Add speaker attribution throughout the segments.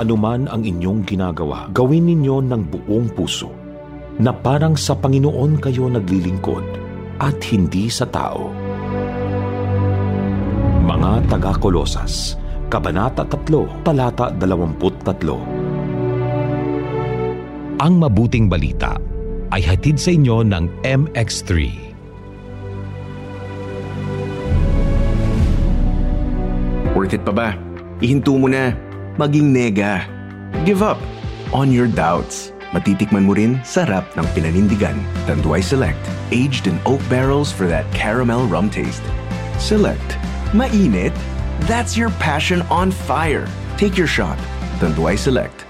Speaker 1: anuman ang inyong ginagawa, gawin ninyo ng buong puso na parang sa Panginoon kayo naglilingkod at hindi sa tao. Mga taga-Kolosas, Kabanata 3, Talata 23. Ang mabuting balita ay hatid sa inyo ng MX3.
Speaker 2: Worth it pa ba? Ihinto mo na maging nega. Give up on your doubts. Matitikman mo rin sarap ng pinanindigan. Tanduay Select, aged in oak barrels for that caramel rum taste. Select, mainit, that's your passion on fire. Take your shot. Tanduay Select.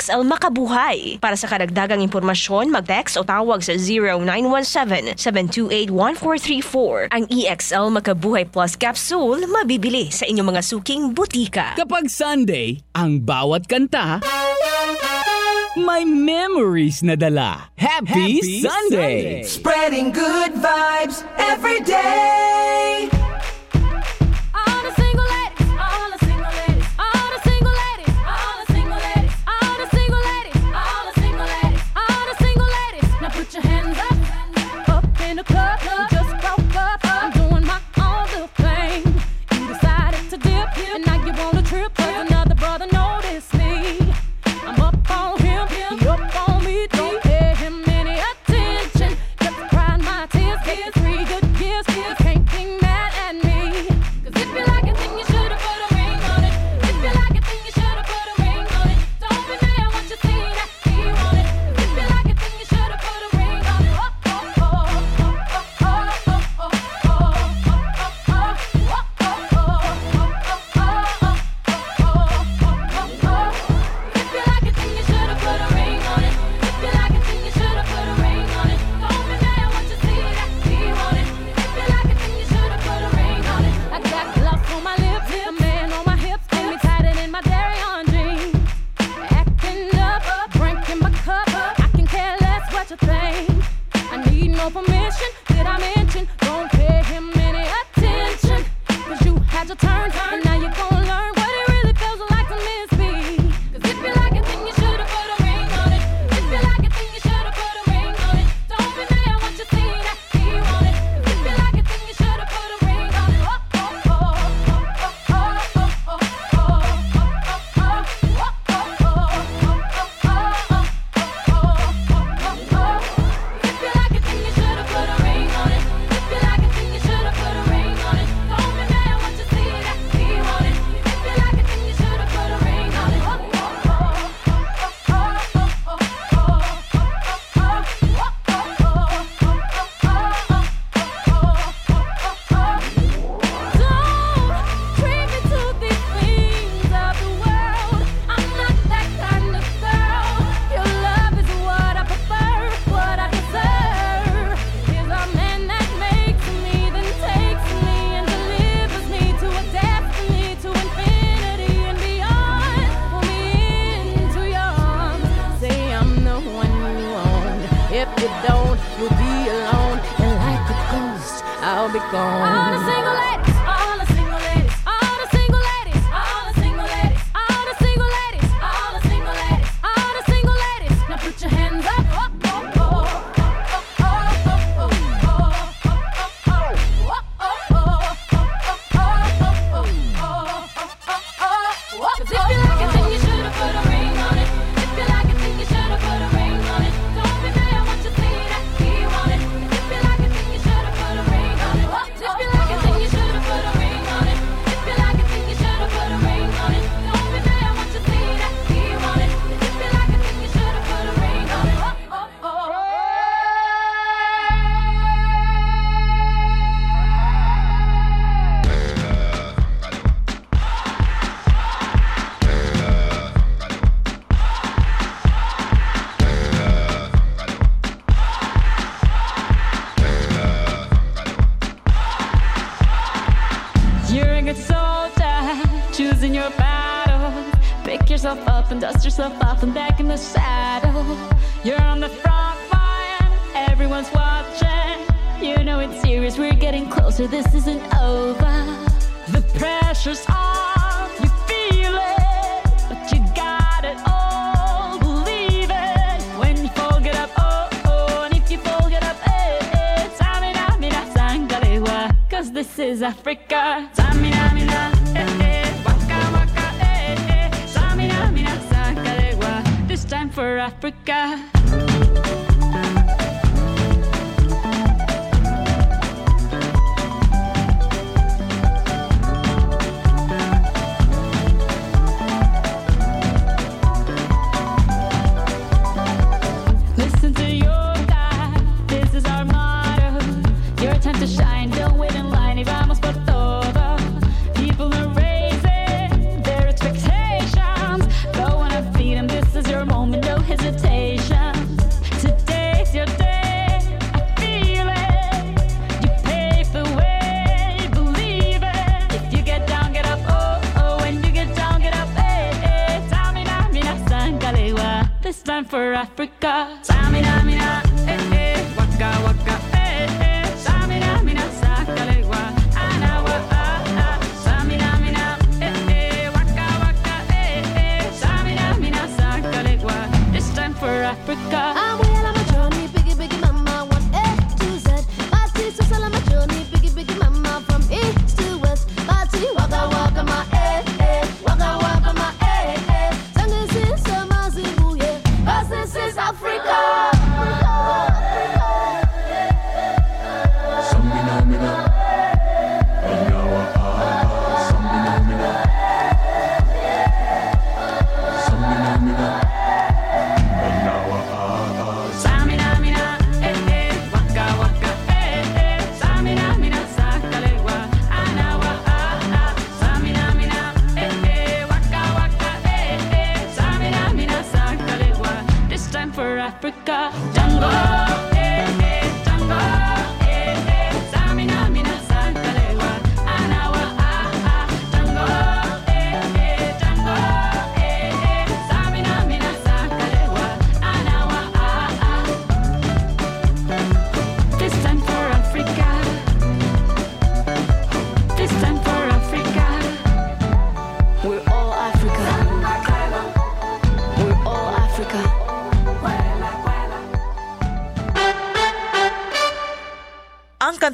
Speaker 3: DXL Makabuhay. Para sa karagdagang impormasyon, mag-text o tawag sa 0917-728-1434. Ang EXL Makabuhay Plus Capsule mabibili sa inyong mga suking butika.
Speaker 4: Kapag Sunday, ang bawat kanta may memories na dala. Happy, Happy Sunday.
Speaker 5: Sunday! Spreading good vibes every day!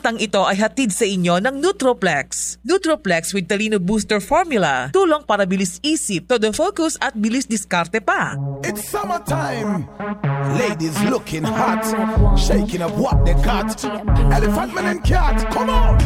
Speaker 6: Talatang ito ay hatid sa inyo ng Nutroplex. Nutroplex with Talino Booster Formula. Tulong para bilis isip, todo focus at bilis diskarte pa.
Speaker 5: It's summertime. Ladies looking hot. Shaking up what they got. Elephant man and cat. Come on!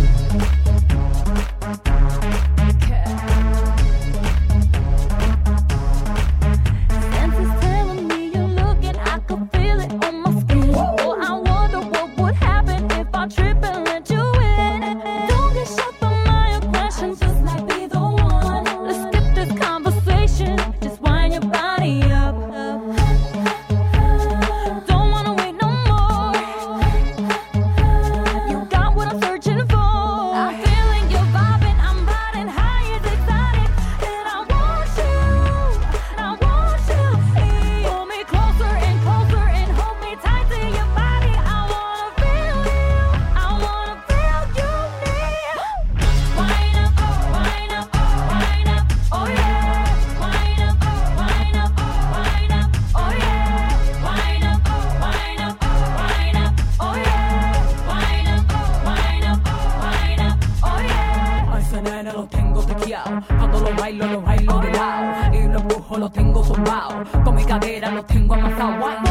Speaker 7: cadera los tengo amasados.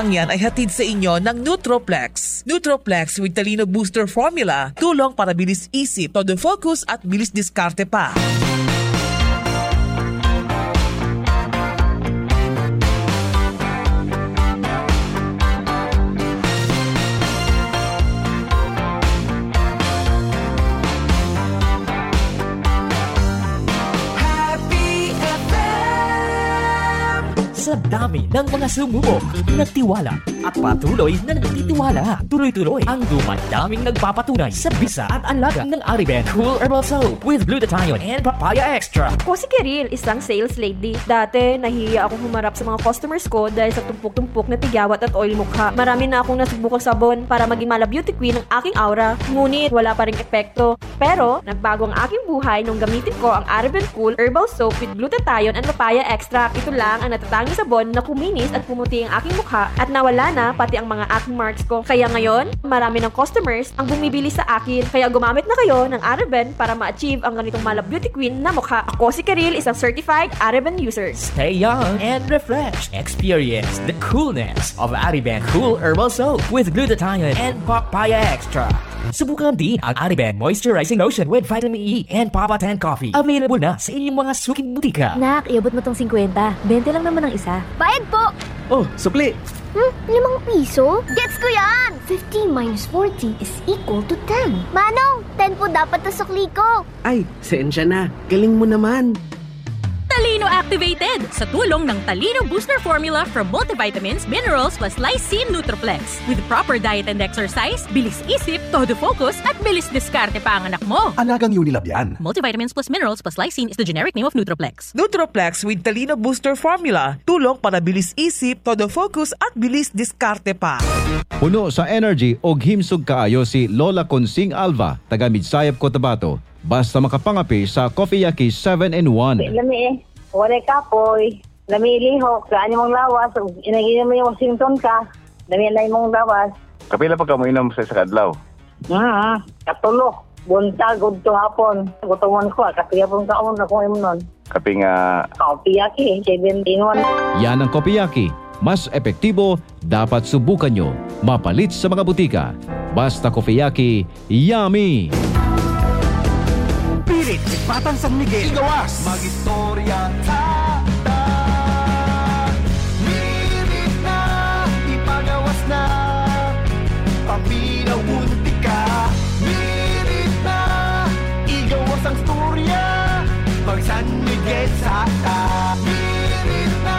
Speaker 6: Ang katang yan ay hatid sa inyo ng Nutroplex. Nutroplex with Talino Booster Formula. Tulong para bilis isip, todo focus at bilis diskarte pa.
Speaker 8: Ng mga sumubok, nagtiwala at patuloy na nagtitiwala. Tuloy-tuloy ang dumadaming nagpapatunay sa bisa at alaga ng Ariben Cool Herbal Soap with glutathione and papaya extra.
Speaker 9: Ako Kiril, isang sales lady. Dati, nahihiya akong humarap sa mga customers ko dahil sa tumpok-tumpok na tigyawat at oil mukha. Marami na akong nasubukang sabon para maging mala beauty queen ang aking aura. Ngunit, wala pa ring epekto. Pero, nagbago ang aking buhay nung gamitin ko ang Araben Cool Herbal Soap with glutathione and papaya extract. Ito lang ang natatanging sabon na kuminis at pumuti ang aking mukha at nawala na pati ang mga aking marks ko. Kaya ngayon, marami ng customers ang bumibili sa akin. Kaya gumamit na kayo ng Araben para ma-achieve ang ganitong mala beauty queen na mukha. Ako si Karil, isang certified Araben user.
Speaker 8: Stay young and refreshed. Experience the coolness of Ariben Cool Herbal Soap with glutathione and papaya extra. Subukan din ang Ariben Moisturizing Lotion with Vitamin E and Papa 10 Coffee. Available na sa inyong mga suking butika.
Speaker 10: Nak, iabot mo tong 50. 20 lang naman ang isa.
Speaker 11: Bayad po!
Speaker 12: Oh, supli.
Speaker 11: Hmm, limang piso? Gets ko yan! 15 minus 40 is equal to 10. Manong, 10 po dapat na sukli ko.
Speaker 12: Ay, sensya na. Galing mo naman.
Speaker 13: Talino Activated sa tulong ng Talino Booster Formula from multivitamins, minerals plus lysine Nutroplex. With proper diet and exercise, bilis isip, todo focus at bilis diskarte pa ang anak mo.
Speaker 14: Alagang Unilab yan.
Speaker 13: Multivitamins plus minerals plus lysine is the generic name of Nutroplex.
Speaker 6: Nutroplex with Talino Booster Formula. Tulong para bilis isip, todo focus at bilis diskarte pa.
Speaker 15: Puno sa energy o himsog kaayo si Lola Consing Alva, taga Midsayap Cotabato. Basta makapangapi sa Coffee Yaki 7 in 1.
Speaker 16: Lami eh. Walay kapoy, namilihok, kaan mong lawas, inaginom mo yung Washington ka, namilay mong lawas.
Speaker 17: Kapila pa ka mo inom sa sa kadlaw?
Speaker 16: Mm, mm-hmm. katulok. Bunta, good to hapon. Gutuman ko, ah. kapiya pong taon na kung imnon.
Speaker 17: Kapi nga...
Speaker 16: Kopiyaki, 71. Eh.
Speaker 15: Yan ang kopiyaki. Mas epektibo, dapat subukan nyo. Mapalit sa mga butika. Basta kopiyaki, yummy!
Speaker 14: Batang San Miguel. Igawas. Magistorya tata. Minit na, ipagawas na. Paminaw bunti ka. Minit na, igawas ang storya. Pag San Miguel sa ta. Minit na,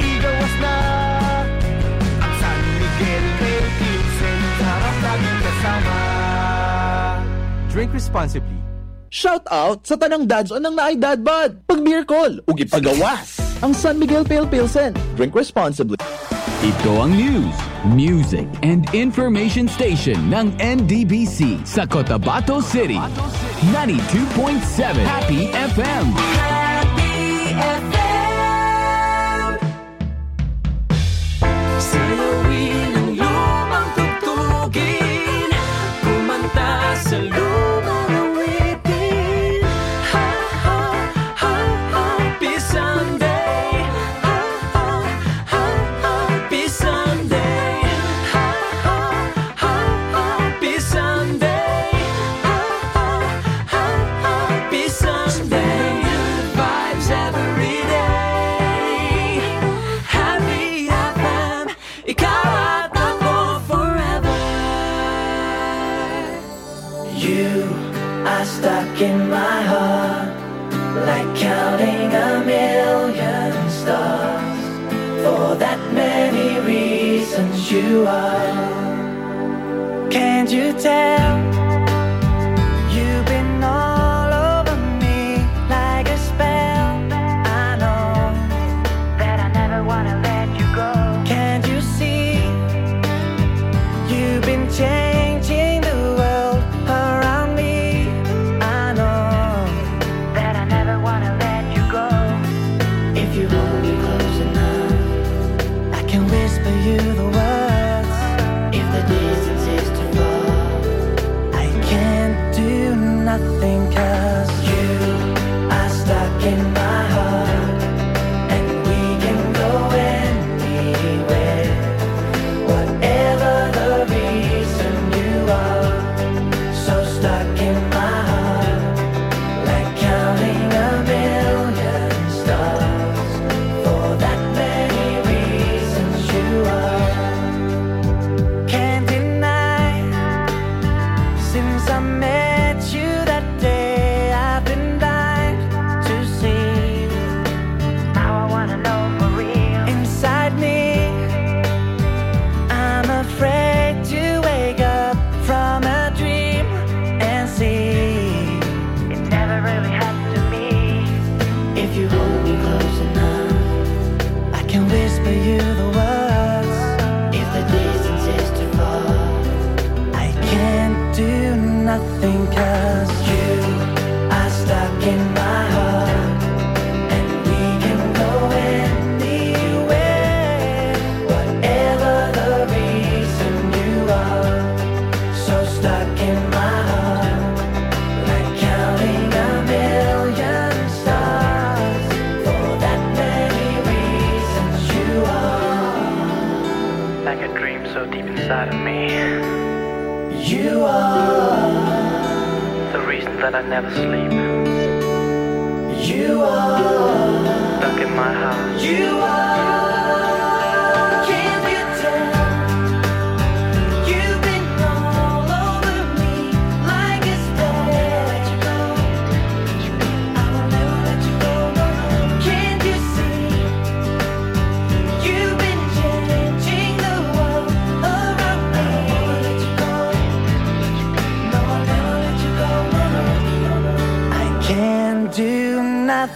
Speaker 14: igawas na. Ang San Miguel Philippines. Sarap laging kasama.
Speaker 18: Drink responsibly. Shout out sa tanang dads o nang naay dad bod. Pag beer call, ugi pagawas. Ang San Miguel Pale Pilsen. Drink responsibly.
Speaker 4: Ito ang news, music, and information station ng NDBC sa Cotabato City. 92.7 Happy FM.
Speaker 19: you are. Can't you tell? never sleep.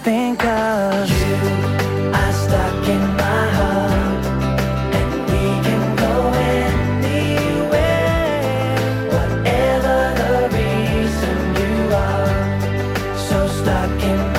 Speaker 19: think of. You are stuck in my heart and we can go anywhere. Whatever the reason you are so stuck in my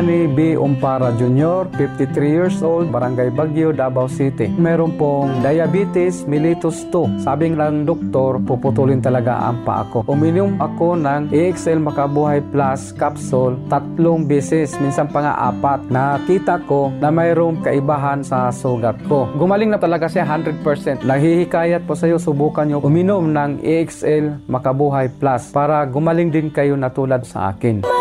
Speaker 20: Danny B. Umpara Jr., 53 years old, Barangay Bagyo, Davao City. Meron pong diabetes mellitus 2. Sabing lang doktor, puputulin talaga ang paa ko. Uminom ako ng AXL Makabuhay Plus capsule tatlong beses, minsan pa nga apat. Nakita ko na mayroong kaibahan sa sugat ko. Gumaling na talaga siya 100%. Nahihikayat po sa iyo, subukan nyo uminom ng AXL Makabuhay Plus para gumaling din kayo na tulad sa akin.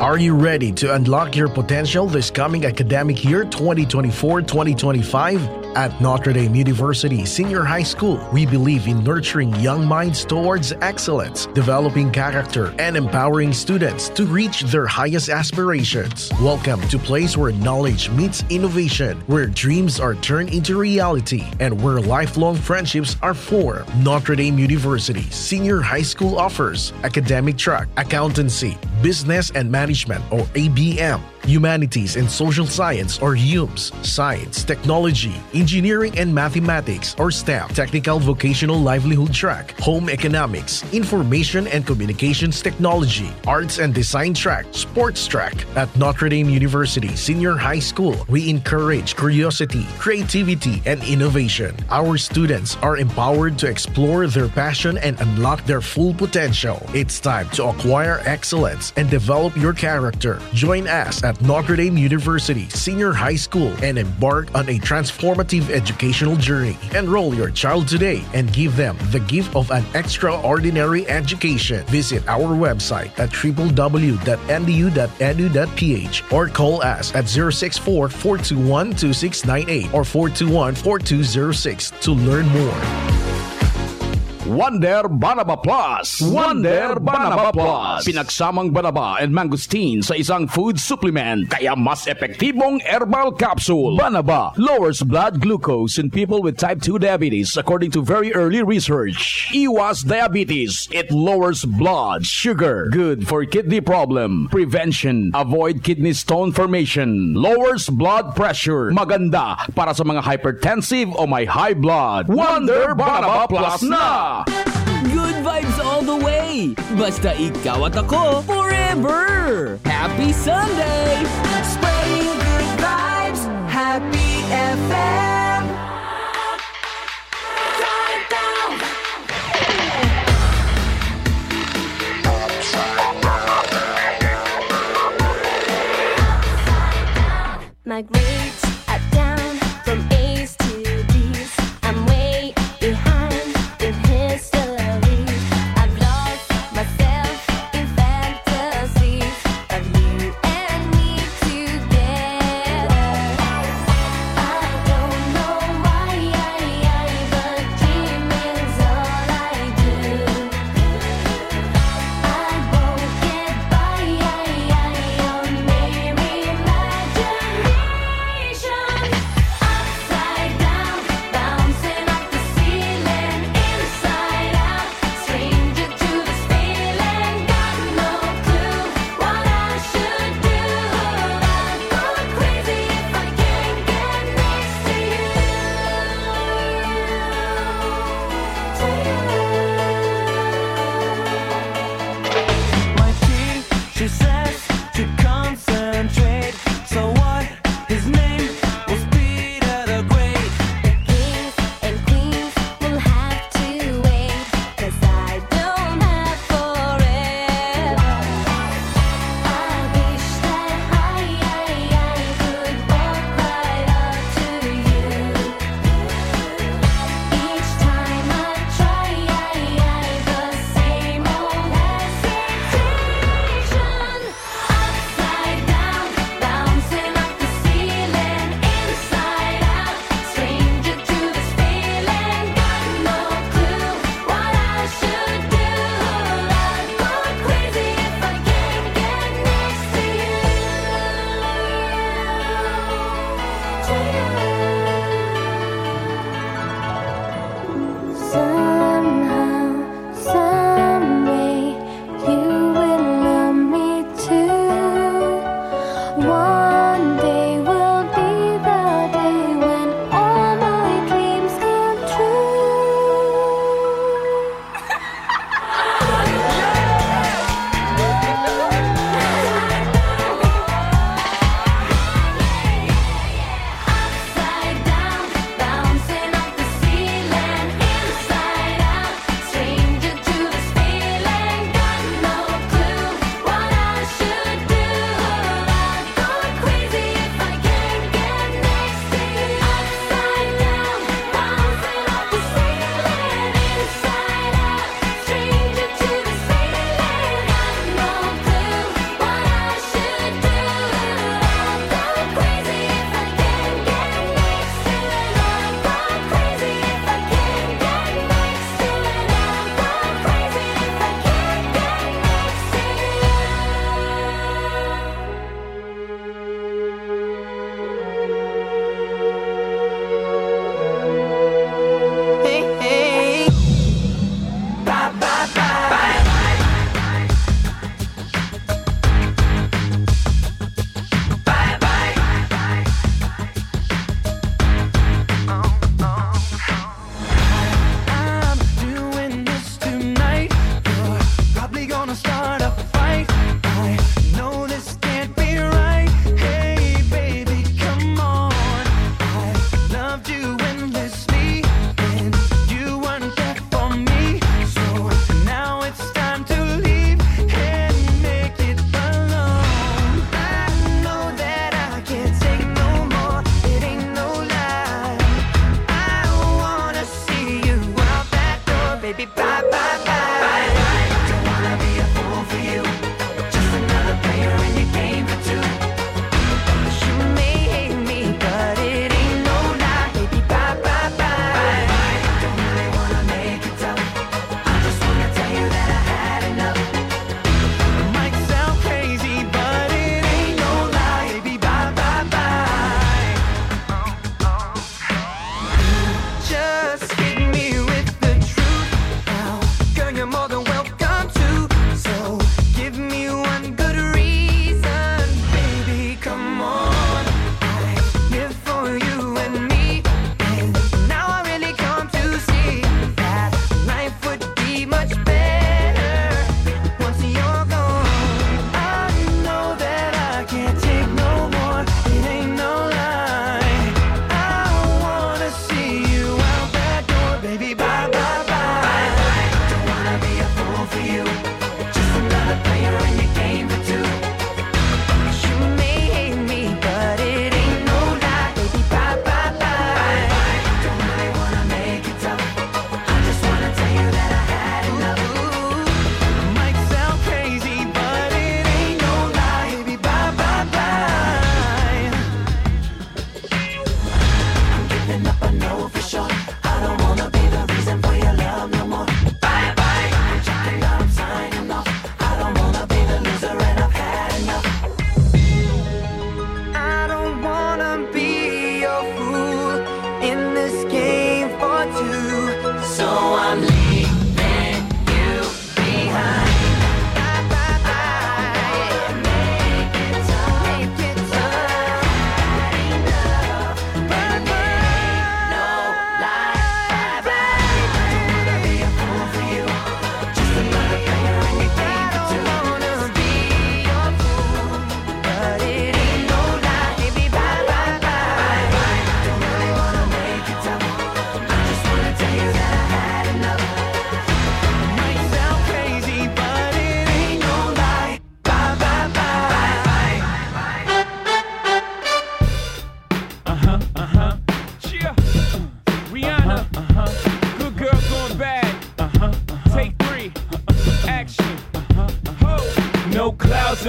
Speaker 21: Are you ready to unlock your potential this coming academic year 2024-2025? At Notre Dame University Senior High School, we believe in nurturing young minds towards excellence, developing character, and empowering students to reach their highest aspirations. Welcome to place where knowledge meets innovation, where dreams are turned into reality, and where lifelong friendships are formed. Notre Dame University Senior High School offers academic track, accountancy, business and management or ABM, humanities and social science or HUMS, science, technology, engineering and mathematics or STEM, technical vocational livelihood track, home economics, information and communications technology, arts and design track, sports track. At Notre Dame University Senior High School, we encourage curiosity, creativity, and innovation. Our students are empowered to explore their passion and unlock their full potential. It's time to acquire excellence and develop your character. Join us at Notre Dame University Senior High School and embark on a transformative educational journey. Enroll your child today and give them the gift of an extraordinary education. Visit our website at www.ndu.edu.ph or call us at 064 421 2698 or 421 4206 to learn more.
Speaker 22: Wonder Banaba Plus! Wonder Banaba Plus! Pinagsamang banaba and mangosteen sa isang food supplement kaya mas epektibong herbal capsule. Banaba lowers blood glucose in people with type 2 diabetes according to very early research. Iwas diabetes. It lowers blood sugar. Good for kidney problem. Prevention. Avoid kidney stone formation. Lowers blood pressure. Maganda para sa mga hypertensive o may high blood. Wonder Banaba Plus na!
Speaker 4: Good vibes all the way! Basta ikaw at ako forever! Happy Sunday!
Speaker 19: Spreading good vibes, Happy FM.
Speaker 23: My grades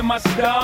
Speaker 19: my
Speaker 5: stones.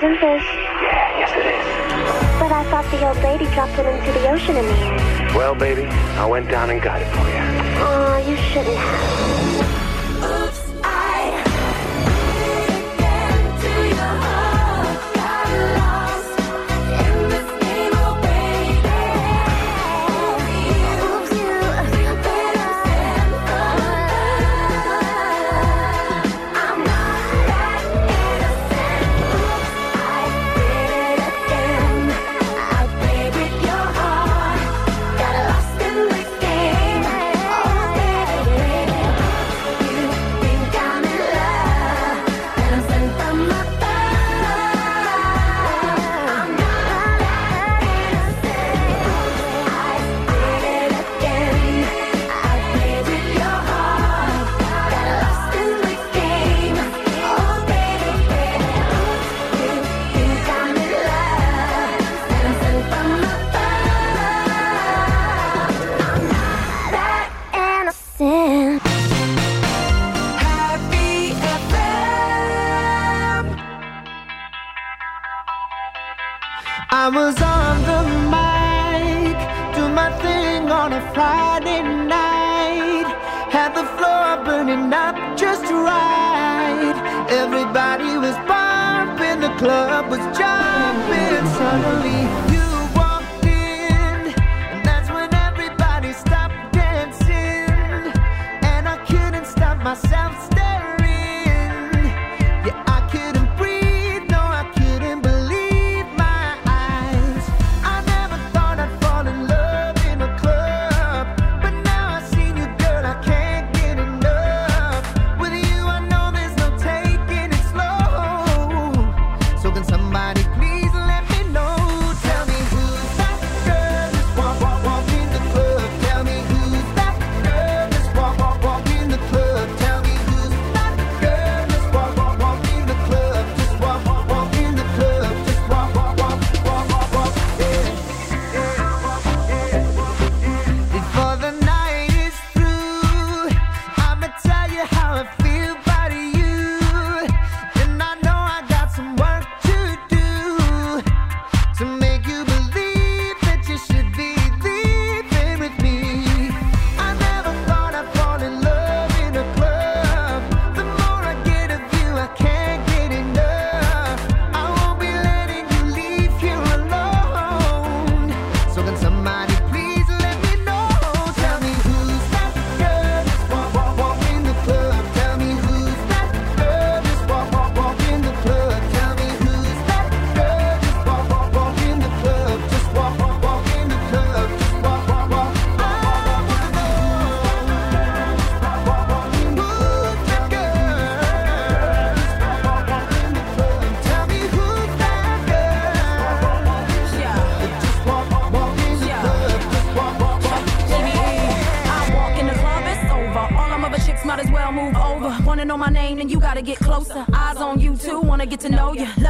Speaker 23: Yeah,
Speaker 24: yes it is.
Speaker 23: But I thought the old lady dropped it into the ocean in the.
Speaker 24: Well, baby, I went down and got it for you.
Speaker 23: Aw, oh, you shouldn't have.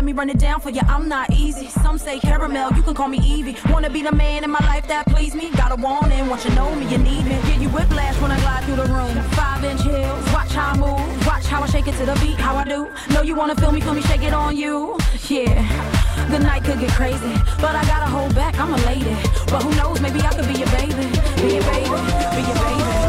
Speaker 25: me
Speaker 7: run it down for you. I'm not easy. Some say caramel, you can call me Evie. Wanna be the man in my life that please me? Got a warning, want you know me, you need me. Get you whiplash when I glide through the room. Five inch heels, watch how I move, watch how I shake it to the beat, how I do. Know you wanna feel me, feel me, shake it on you. Yeah, the night could get crazy, but I gotta hold back. I'm a lady, but who knows? Maybe I could be your baby, be your baby, be
Speaker 26: your baby.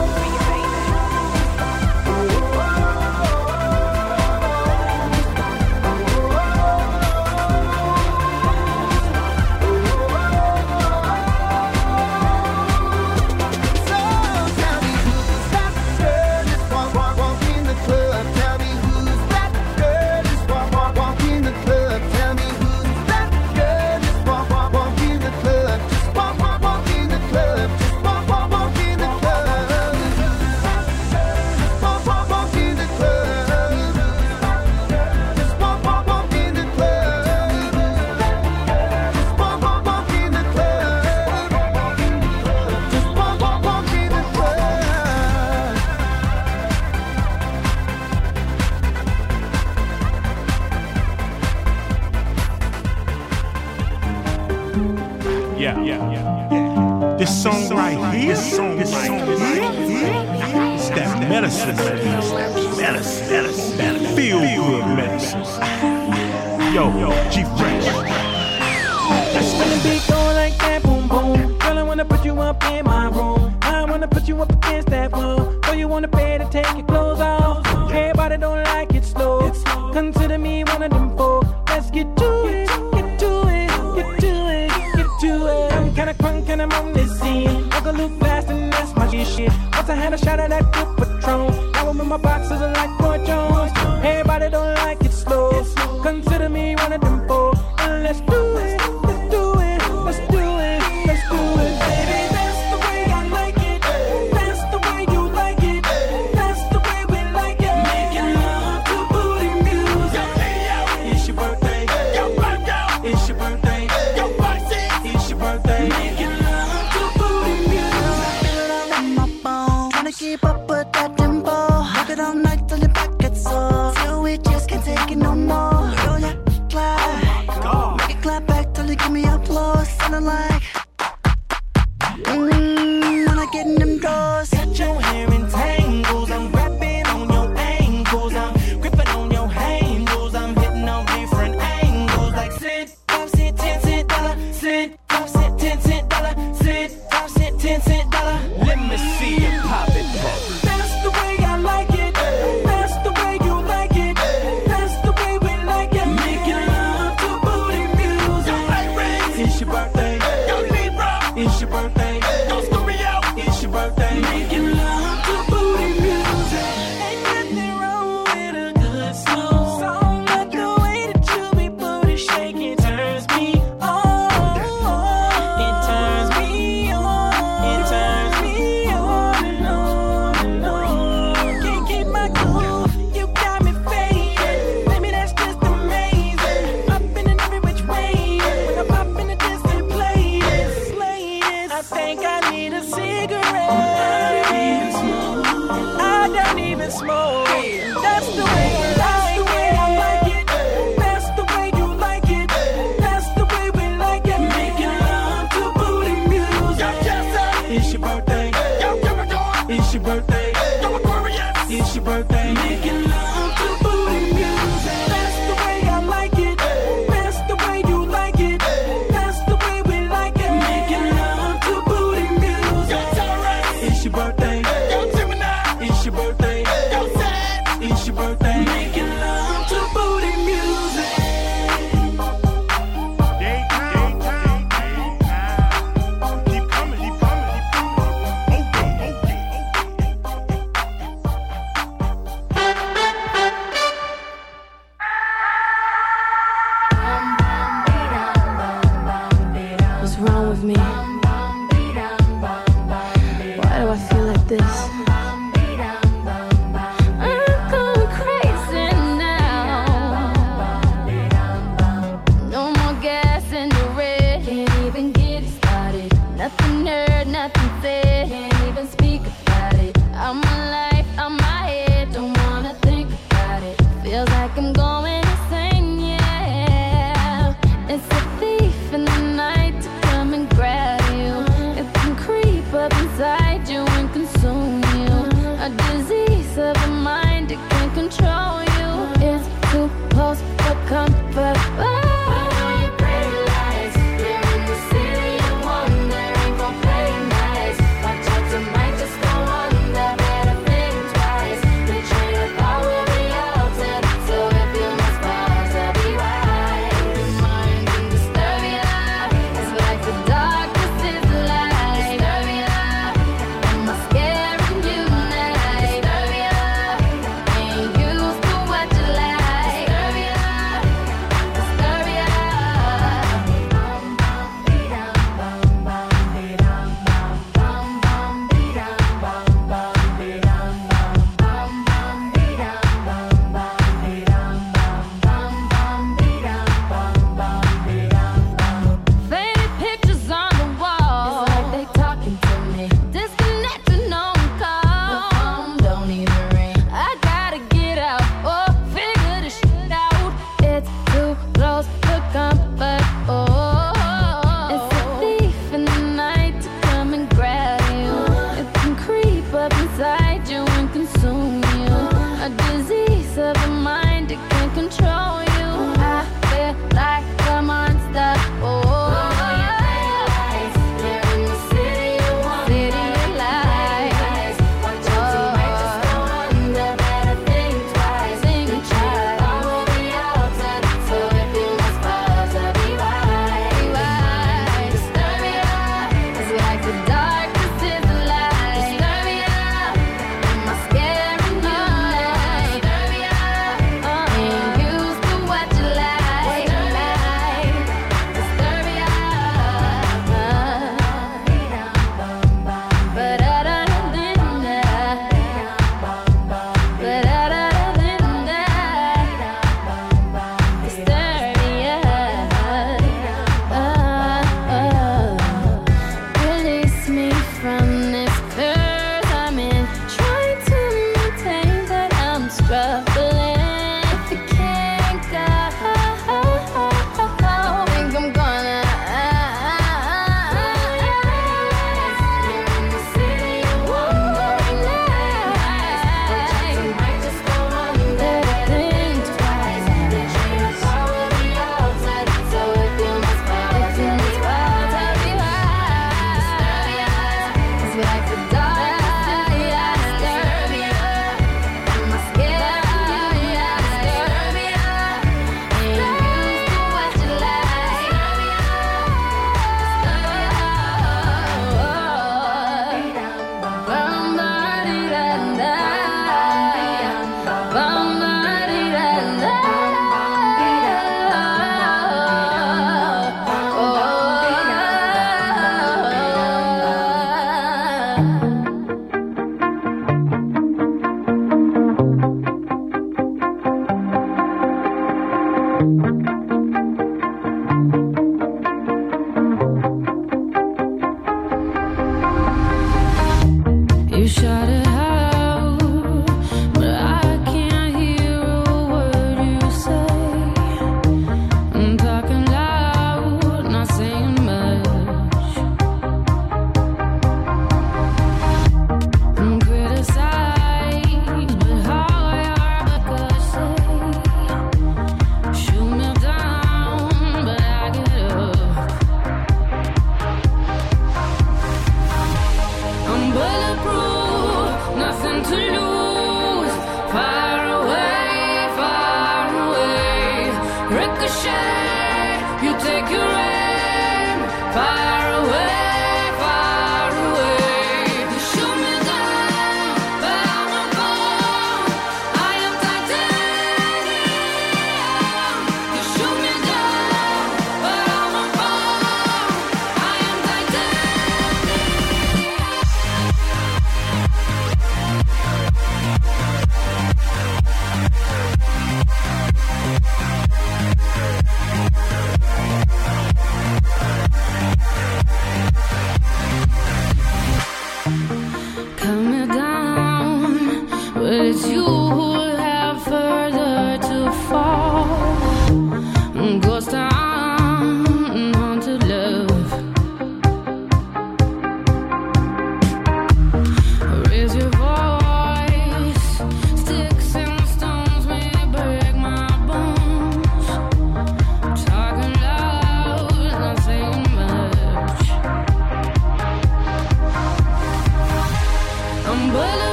Speaker 5: control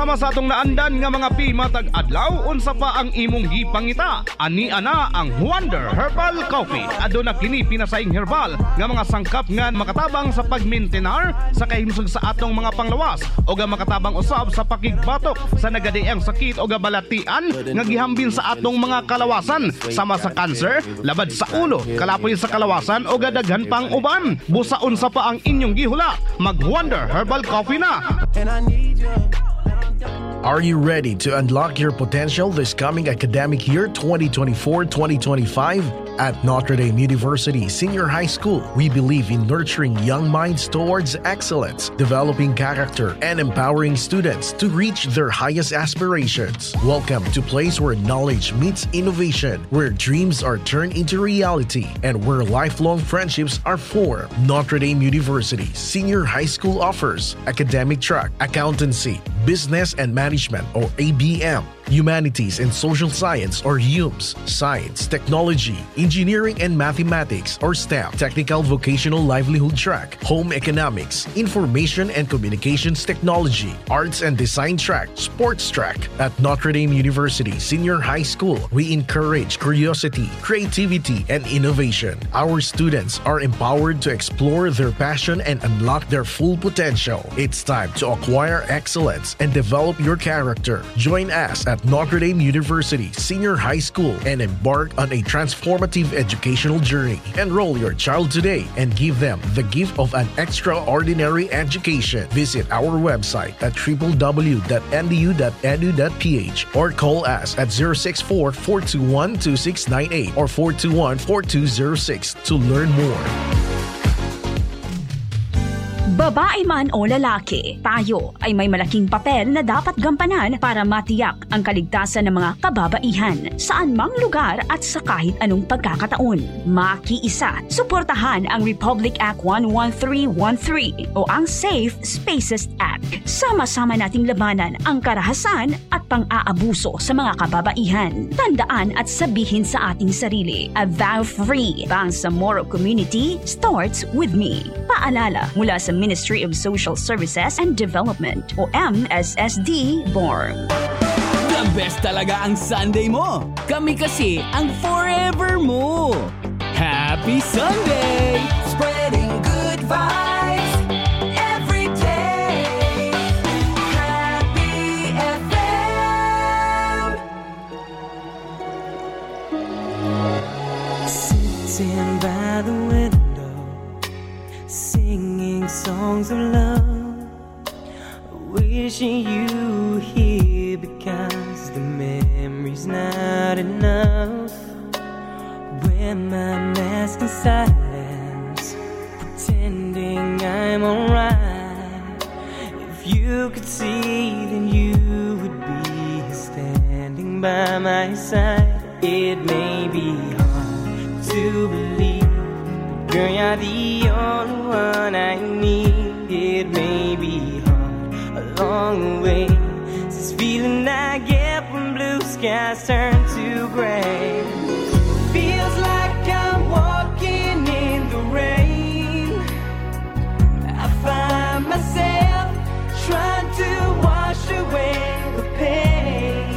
Speaker 27: sama sa atong naandan nga mga pimatag adlaw unsa pa ang imong gipangita. Ani ana ang Wonder Herbal Coffee. Aduna kini pinasayng herbal nga mga sangkap nga makatabang sa pagmintenar sa kahimsog sa atong mga panglawas o nga makatabang usab sa pakigbatok sa nagadiang sakit o nga balatian nga gihambin sa atong mga kalawasan sama sa cancer, labad sa ulo, kalapoy sa kalawasan o gadaghan pang uban. Busaon sa pa ang inyong gihula. Mag Wonder Herbal Coffee na.
Speaker 21: Are you ready to unlock your potential this coming academic year 2024-2025? At Notre Dame University Senior High School, we believe in nurturing young minds towards excellence, developing character, and empowering students to reach their highest aspirations. Welcome to a place where knowledge meets innovation, where dreams are turned into reality, and where lifelong friendships are formed. Notre Dame University Senior High School offers academic track, accountancy, business and management or ABM, humanities and social science or HUMSS, science, technology, engineering and mathematics or STEM, technical vocational livelihood track, home economics, information and communications technology, arts and design track, sports track. At Notre Dame University Senior High School, we encourage curiosity, creativity, and innovation. Our students are empowered to explore their passion and unlock their full potential. It's time to acquire excellence and develop your character. Join us at Notre Dame University Senior High School and embark on a transformative educational journey. Enroll your child today and give them the gift of an extraordinary education. Visit our website at www.ndu.edu.ph or call us at 064 421 2698 or 421 4206 to learn more.
Speaker 28: Babae man o lalaki, tayo ay may malaking papel na dapat gampanan para matiyak ang kaligtasan ng mga kababaihan saan mang lugar at sa kahit anong pagkakataon. Makiisa, suportahan ang Republic Act 11313 o ang Safe Spaces Act. Sama-sama nating labanan ang karahasan at pang-aabuso sa mga kababaihan. Tandaan at sabihin sa ating sarili, a vow free Bangsamoro community starts with me. Paalala mula sa Ministry of Social Services and Development o MSSD BORG.
Speaker 4: The best talaga ang Sunday mo. Kami kasi ang forever mo. Happy Sunday!
Speaker 26: Spreading good vibes every day. Happy FM.
Speaker 19: Sitting by the window, singing songs of love, wishing you were here because the memory's not enough. Wear my mask in silence, pretending I'm alright. If you could see, then you would be standing by my side. It may be hard to believe, girl, you're the only one I need. It may be hard along the way. This feeling I get when blue skies turn to gray. Feels like I'm walking in the rain. I find myself trying to wash away the pain.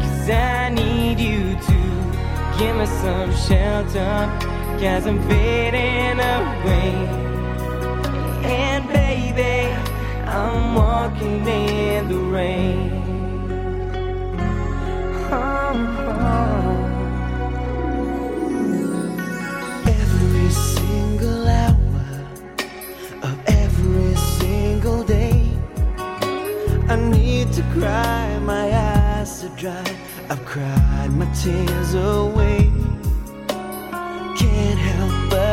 Speaker 19: Cause I need you to give me some shelter. Cause I'm fading away. And baby, I'm walking in the rain. Uh-huh. Every single hour of every single day, I need to cry, my eyes are dry. I've cried my tears away. Can't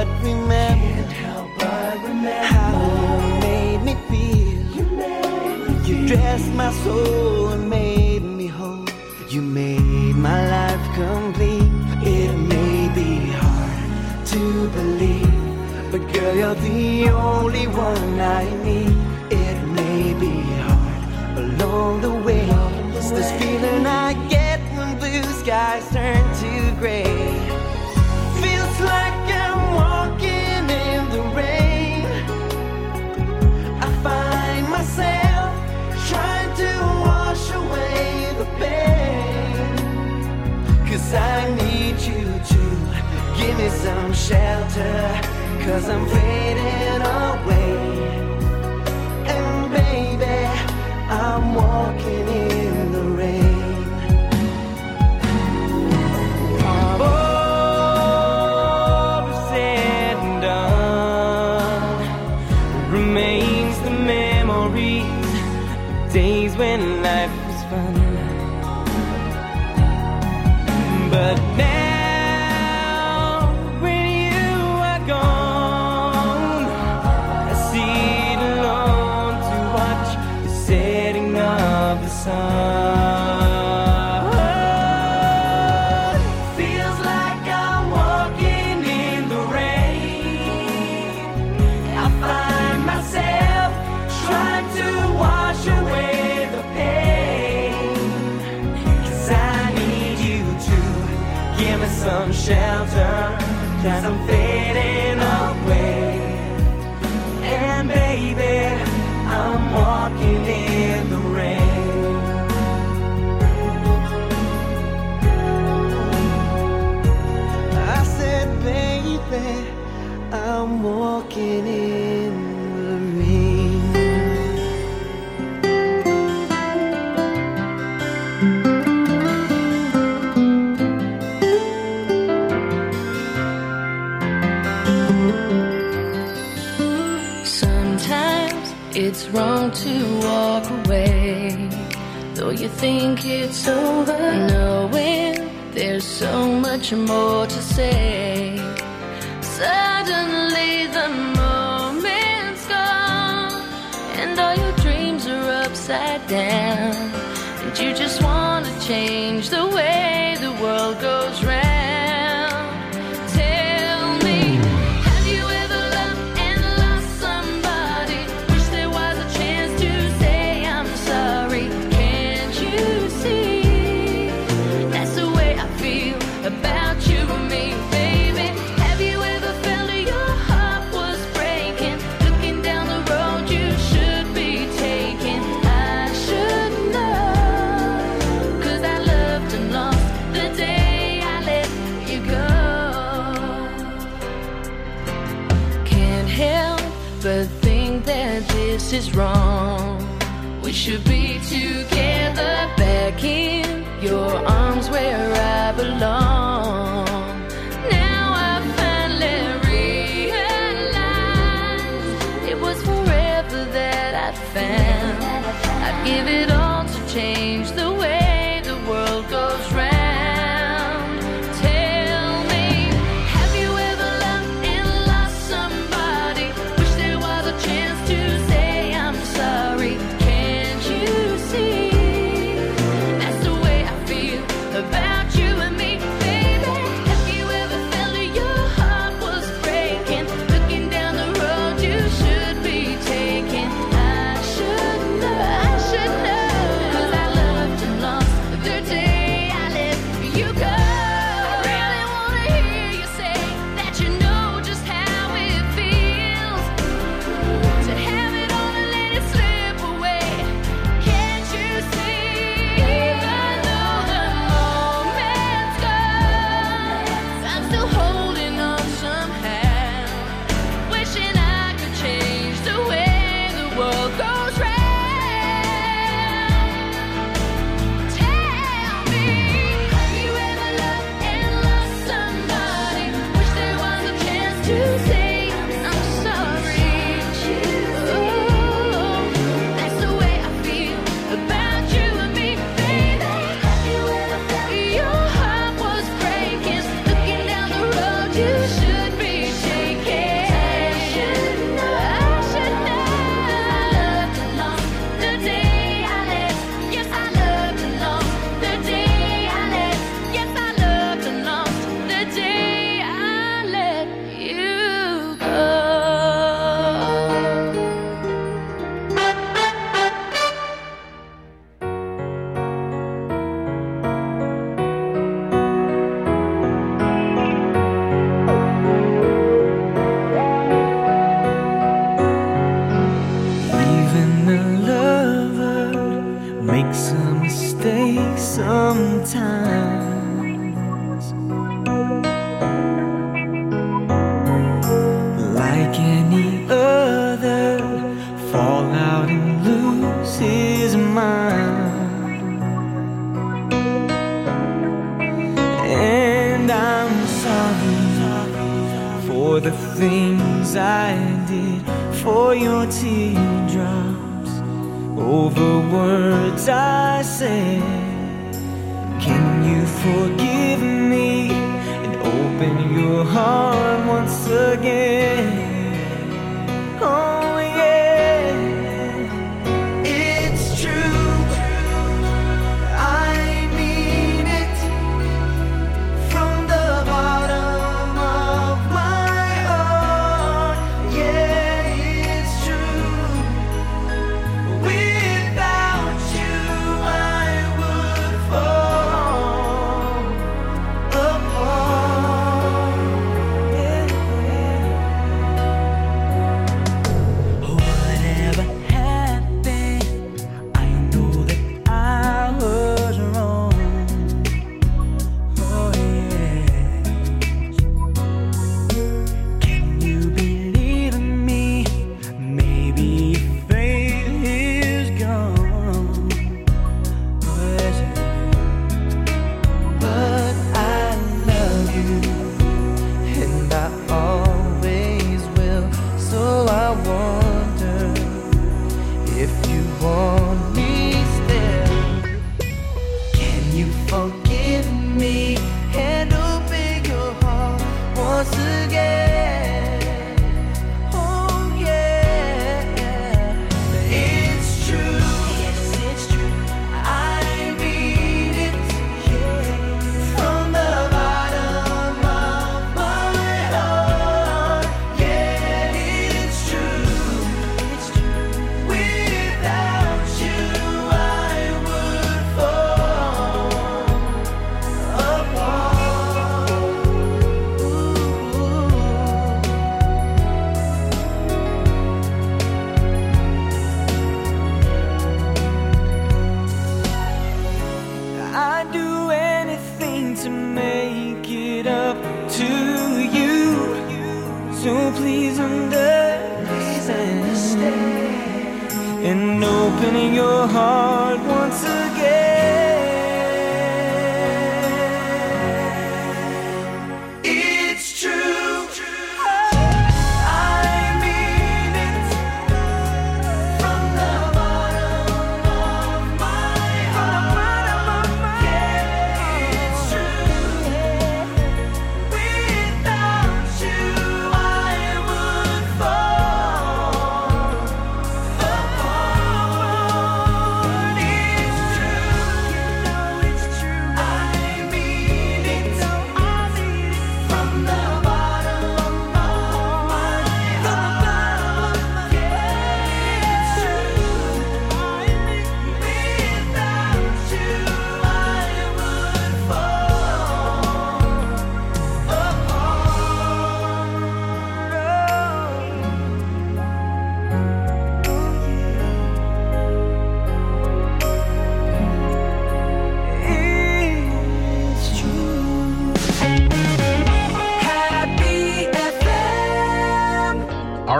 Speaker 19: help but remember, how you made me feel. You dressed my soul and made me whole. You made my life complete. It may be hard to believe, but girl, you're the only one I need. It may be hard along the way. It's this feeling I get when blue skies turn to gray. Yes, I need you to give me some shelter, cause I'm fading away. And baby, I'm walking in.
Speaker 5: you think it's over, knowing there's so much more to say. Suddenly the moment's gone, and all your dreams are upside down, and you just want to change. strong. make some mistakes sometimes. Like any other, fall out and lose his mind. And I'm sorry
Speaker 19: for the things I did for your tears over words I said. Can you forgive me and open your heart once again?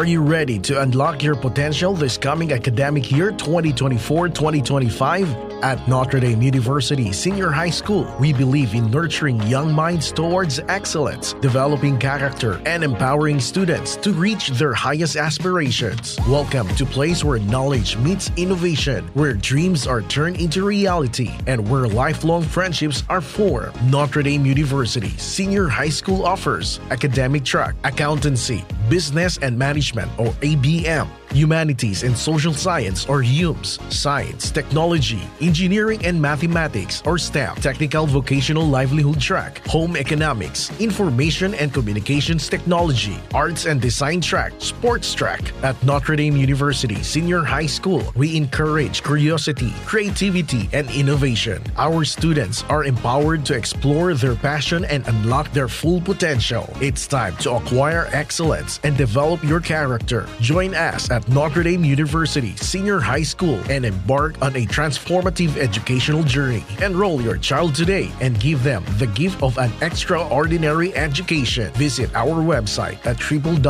Speaker 19: You
Speaker 21: ready to unlock your potential this coming academic year 2024 2025? At Notre Dame University Senior High School, we believe in nurturing young minds towards excellence, developing character, and empowering students to reach their highest aspirations. Welcome to a place where knowledge meets innovation, where dreams are turned into reality, and where lifelong friendships are formed. Notre Dame University Senior High School offers academic track, accountancy, business and management or ABM, humanities and social science or HUMSS, science, technology, engineering and mathematics or STEM, technical vocational livelihood track, home economics, information and communications technology, arts and design track, sports track. At Notre Dame University Senior High School, we encourage curiosity, creativity, and innovation. Our students are empowered to explore their passion and unlock their full potential. It's time to acquire excellence and develop your character. Join us at Notre Dame University Senior High School and embark on a transformative educational journey. Enroll your child today and give them the gift of an extraordinary education. Visit our website at www.ndu.edu.ph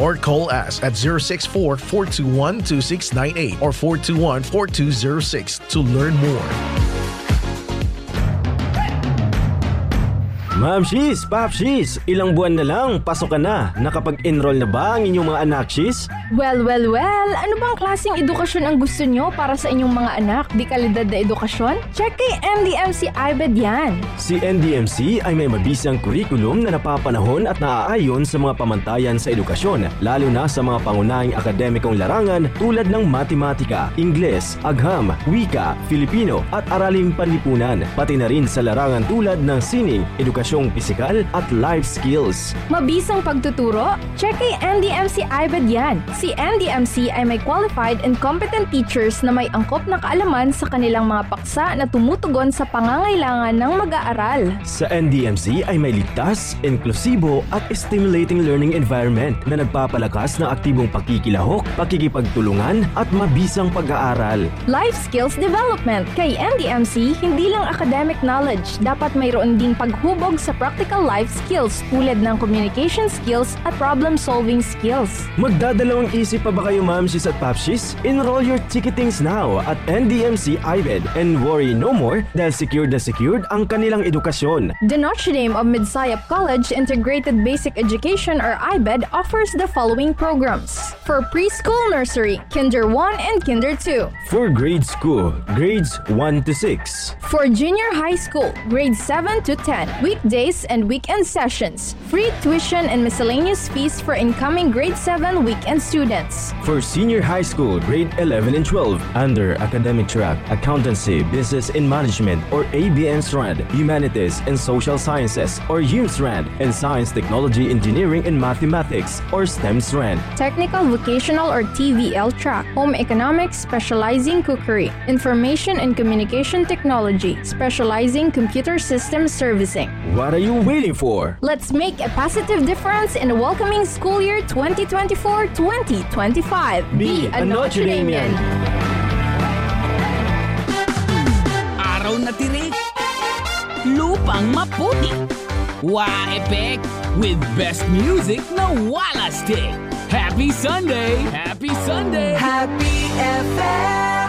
Speaker 21: or call us at 064 421 2698 or 421 4206 to learn more.
Speaker 29: Ma'am Shiz, Pop Shiz, ilang buwan na lang, pasok ka na. Nakapag-enroll na ba ang inyong mga anak, Shiz?
Speaker 30: Well, well, well, ano bang klaseng edukasyon ang gusto nyo para sa inyong mga anak? Di kalidad na edukasyon? Check kay NDMC IBED yan.
Speaker 29: Si NDMC ay may mabisang kurikulum na napapanahon at naaayon sa mga pamantayan sa edukasyon, lalo na sa mga pangunahing akademikong larangan tulad ng matematika, Ingles, agham, wika, Filipino at araling panlipunan, pati na rin sa larangan tulad ng sining, edukasyong pisikal at life skills.
Speaker 30: Mabisang pagtuturo? Check kay NDMC IBED yan. Si NDMC ay may qualified and competent teachers na may angkop na kaalaman sa kanilang mga paksa na tumutugon sa pangangailangan ng mag-aaral.
Speaker 29: Sa NDMC ay may ligtas, inklusibo at stimulating learning environment na nagpapalakas ng aktibong pakikilahok, pakikipagtulungan at mabisang pag-aaral.
Speaker 30: Life Skills Development. Kay NDMC, hindi lang academic knowledge, dapat mayroon ding paghubog sa practical life skills tulad ng communication skills at problem-solving skills.
Speaker 29: Magdadalawang isip pa ba kayo ma'am sis at papsis? Enroll your ticketings now at NDMC IBED and worry no more dahil secured na secured ang kanilang edukasyon.
Speaker 30: The Notre Dame of Midsayap College Integrated Basic Education or IBED offers the following programs. For preschool nursery, Kinder 1 and Kinder 2.
Speaker 29: For grade school, grades 1 to 6.
Speaker 30: For junior high school, grades 7 to 10, weekdays and weekend sessions. Free tuition and miscellaneous fees for incoming grade 7 weekend students.
Speaker 29: For senior high school, grade 11 and 12, under academic track, accountancy, business and management or ABM strand, humanities and social sciences or UM strand, and science, technology, engineering and mathematics or STEM strand.
Speaker 30: Technical, vocational, or TVL track. Home economics, specializing cookery. Information and communication technology, specializing computer system servicing.
Speaker 29: What are you waiting for?
Speaker 30: Let's make a positive difference in the welcoming school year 2024-2025.
Speaker 29: Be a Notre Damean.
Speaker 4: Araw na tirik. Lupang maputi. Wa-epek with best music na wala stick. Happy Sunday! Happy Sunday!
Speaker 26: Happy FM.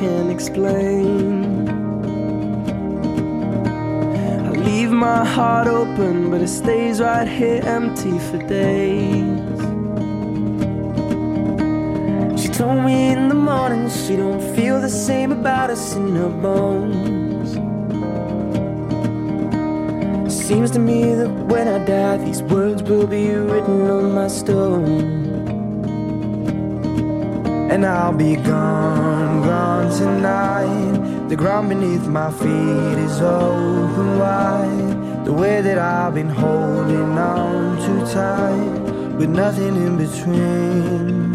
Speaker 19: can explain. I leave my heart open, but it stays right here empty for days. She told me in the morning she don't feel the same about us in her bones. It seems to me that when I die, these words will be written on my stone and I'll be gone tonight. The ground beneath my feet is open wide. The way that I've been holding on too tight, with nothing in between.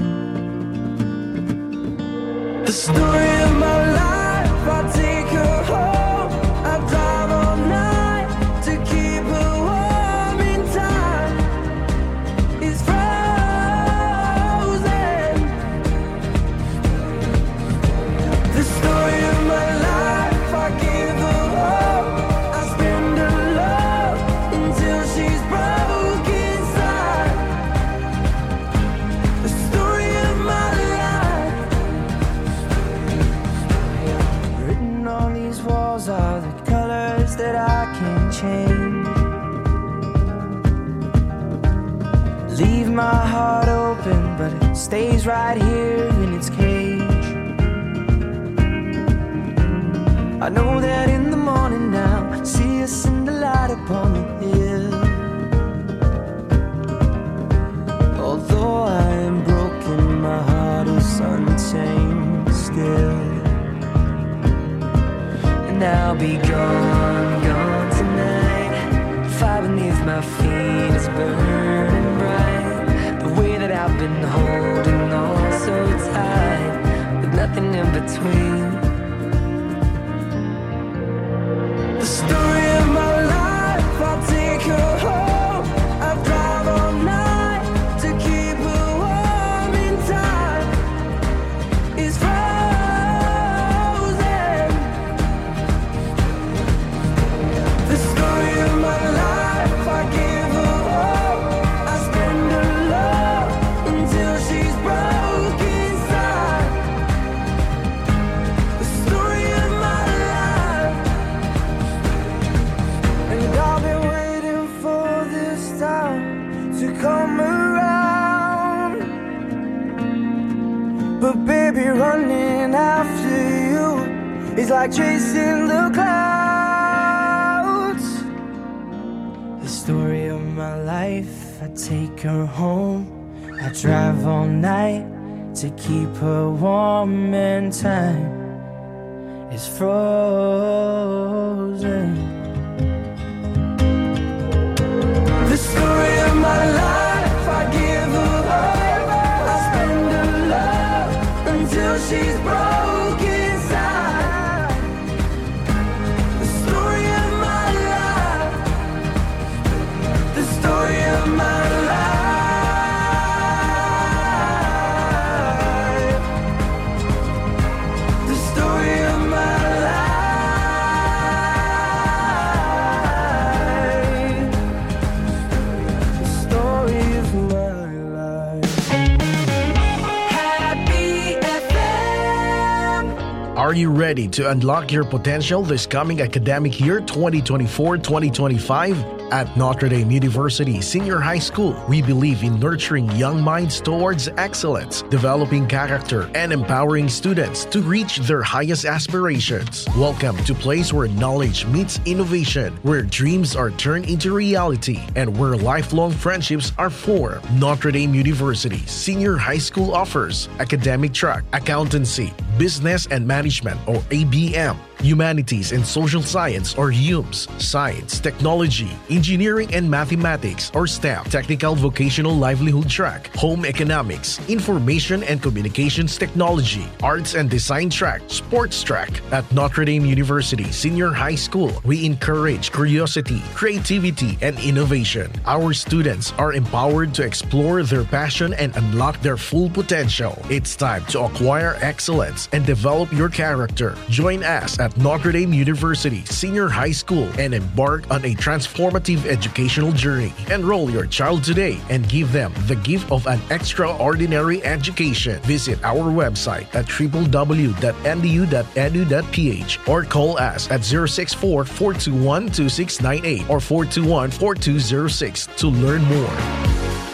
Speaker 21: Ready to unlock your potential this coming academic year 2024 2025? At Notre Dame University Senior High School, we believe in nurturing young minds towards excellence, developing character, and empowering students to reach their highest aspirations. Welcome to place where knowledge meets innovation, where dreams are turned into reality, and where lifelong friendships are formed. Notre Dame University Senior High School offers academic track, accountancy, business and management or ABM, humanities and social science or HUMSS, science, technology, engineering and mathematics or STEM, technical vocational livelihood track, home economics, information and communications technology, arts and design track, sports track. At Notre Dame University Senior High School, we encourage curiosity, creativity, and innovation. Our students are empowered to explore their passion and unlock their full potential. It's time to acquire excellence and develop your character. Join us at Notre Dame University Senior High School and embark on a transformative educational journey. Enroll your child today and give them the gift of an extraordinary education. Visit our website at www.ndu.edu.ph or call us at 064 421 2698 or 421 4206 to learn more.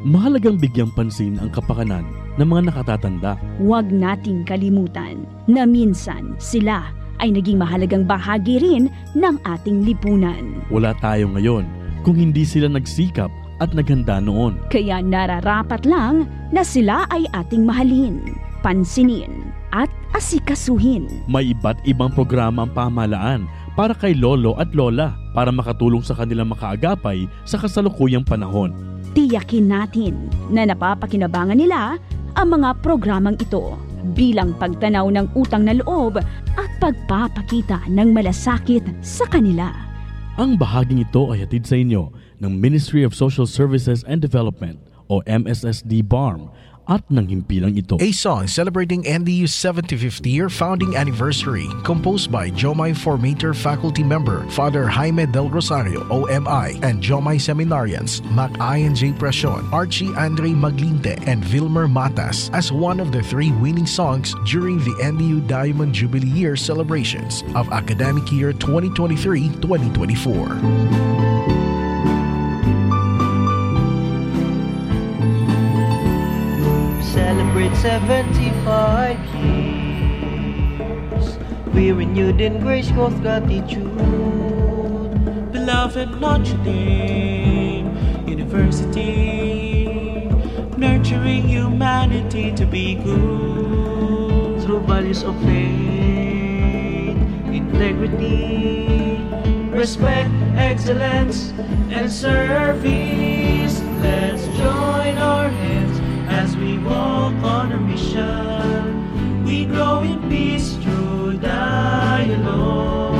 Speaker 31: Mahalagang bigyang pansin ang kapakanan ng mga nakatatanda.
Speaker 28: Huwag nating kalimutan na minsan sila ay naging mahalagang bahagi rin ng ating lipunan.
Speaker 31: Wala tayo ngayon kung hindi sila nagsikap at naghanda noon.
Speaker 28: Kaya nararapat lang na sila ay ating mahalin, pansinin, at asikasuhin.
Speaker 31: May iba't ibang programa ang pamahalaan para kay lolo at lola para makatulong sa kanilang makaagapay sa kasalukuyang panahon.
Speaker 28: Tiyakin natin na napapakinabangan nila ang mga programang ito bilang pagtanaw ng utang na loob at pagpapakita ng malasakit sa kanila.
Speaker 31: Ang bahaging ito ay hatid sa inyo ng Ministry of Social Services and Development o MSSD BARM at ng himpilang ito.
Speaker 21: A song celebrating NDU's 75th year founding anniversary, composed by Jomai Formator faculty member Father Jaime Del Rosario, OMI, and Jomai seminarians Mac Ian J. Presion, Archie Andre Maglinte, and Vilmer Matas as one of the three winning songs during the NDU Diamond Jubilee Year celebrations of academic year 2023-2024.
Speaker 32: Celebrate 75 years. We renewed in grace, growth, gratitude.
Speaker 33: Beloved Notre Dame University, nurturing humanity to be good
Speaker 32: through values of faith, integrity,
Speaker 33: respect, excellence, and service. Let's join our hands as we walk on a mission. We grow in peace through dialogue.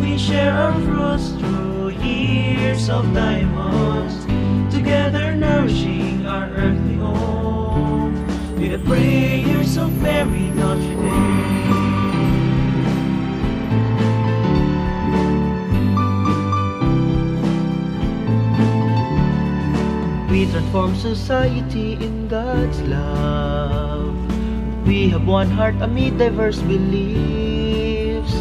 Speaker 33: We share our fruits through years of diamonds. Together nourishing our earthly home. With the prayers of Mary Notre Dame.
Speaker 32: Transform society in God's love. We have one heart amid diverse beliefs.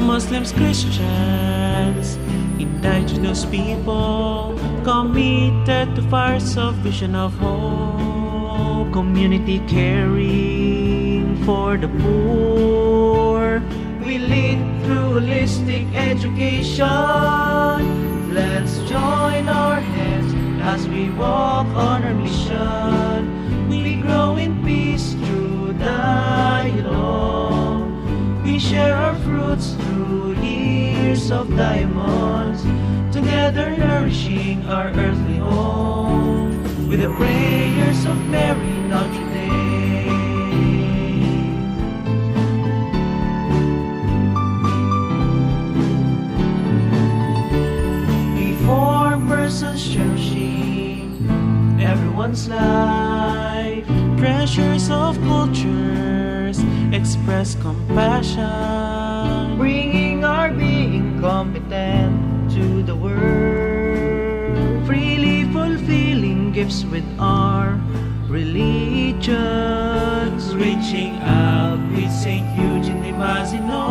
Speaker 33: Muslims, Christians, indigenous people committed to fires of vision of hope.
Speaker 32: Community caring for the poor.
Speaker 33: We lead through holistic education. Let's join our hands as we walk on our mission. We grow in peace through dialogue. We share our fruits through years of diamonds. Together nourishing our earthly home. With the prayers of Mary Notre everyone's life. Pressures of cultures express compassion.
Speaker 32: Bringing our being competent to the world.
Speaker 33: Freely fulfilling gifts with our religions. Reaching out with St. Eugene de Mazenod.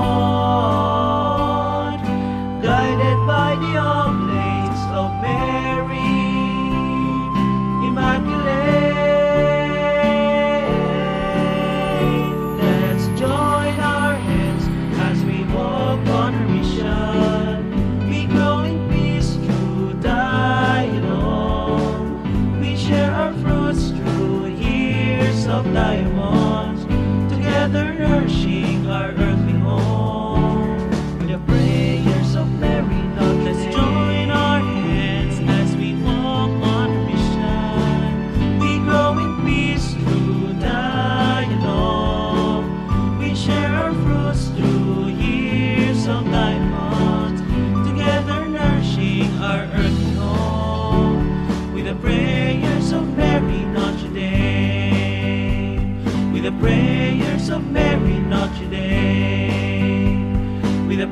Speaker 33: Guided by the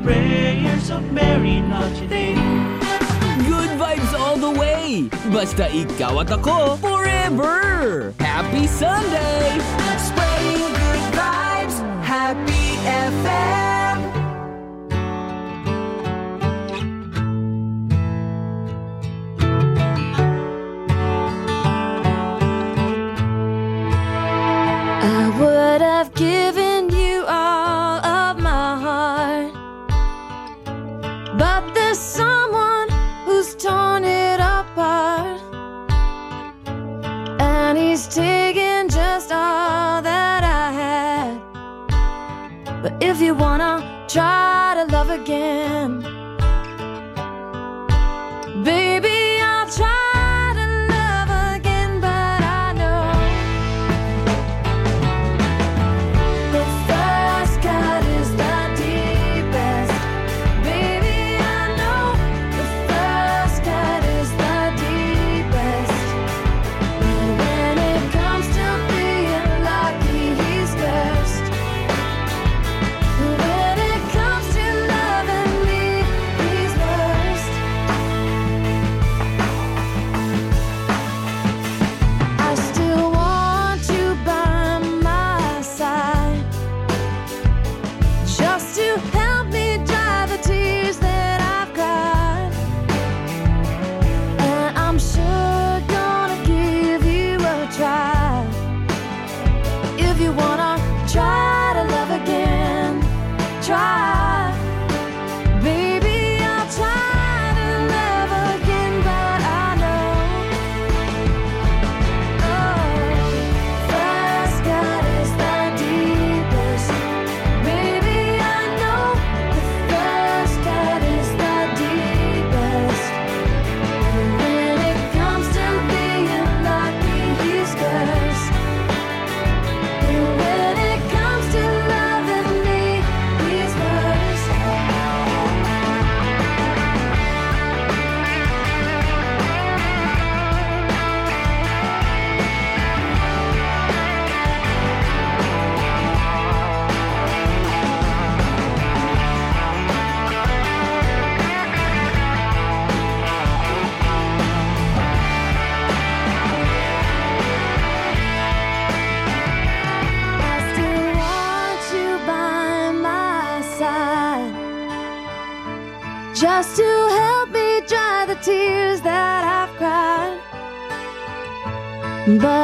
Speaker 33: prayers of Mary, Notre Dame.
Speaker 4: Good vibes all the way! Basta ikaw at ako forever! Happy Sunday!
Speaker 19: Spreading good vibes, Happy FM.
Speaker 5: If you wanna try to love again,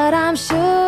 Speaker 5: But
Speaker 14: I'm sure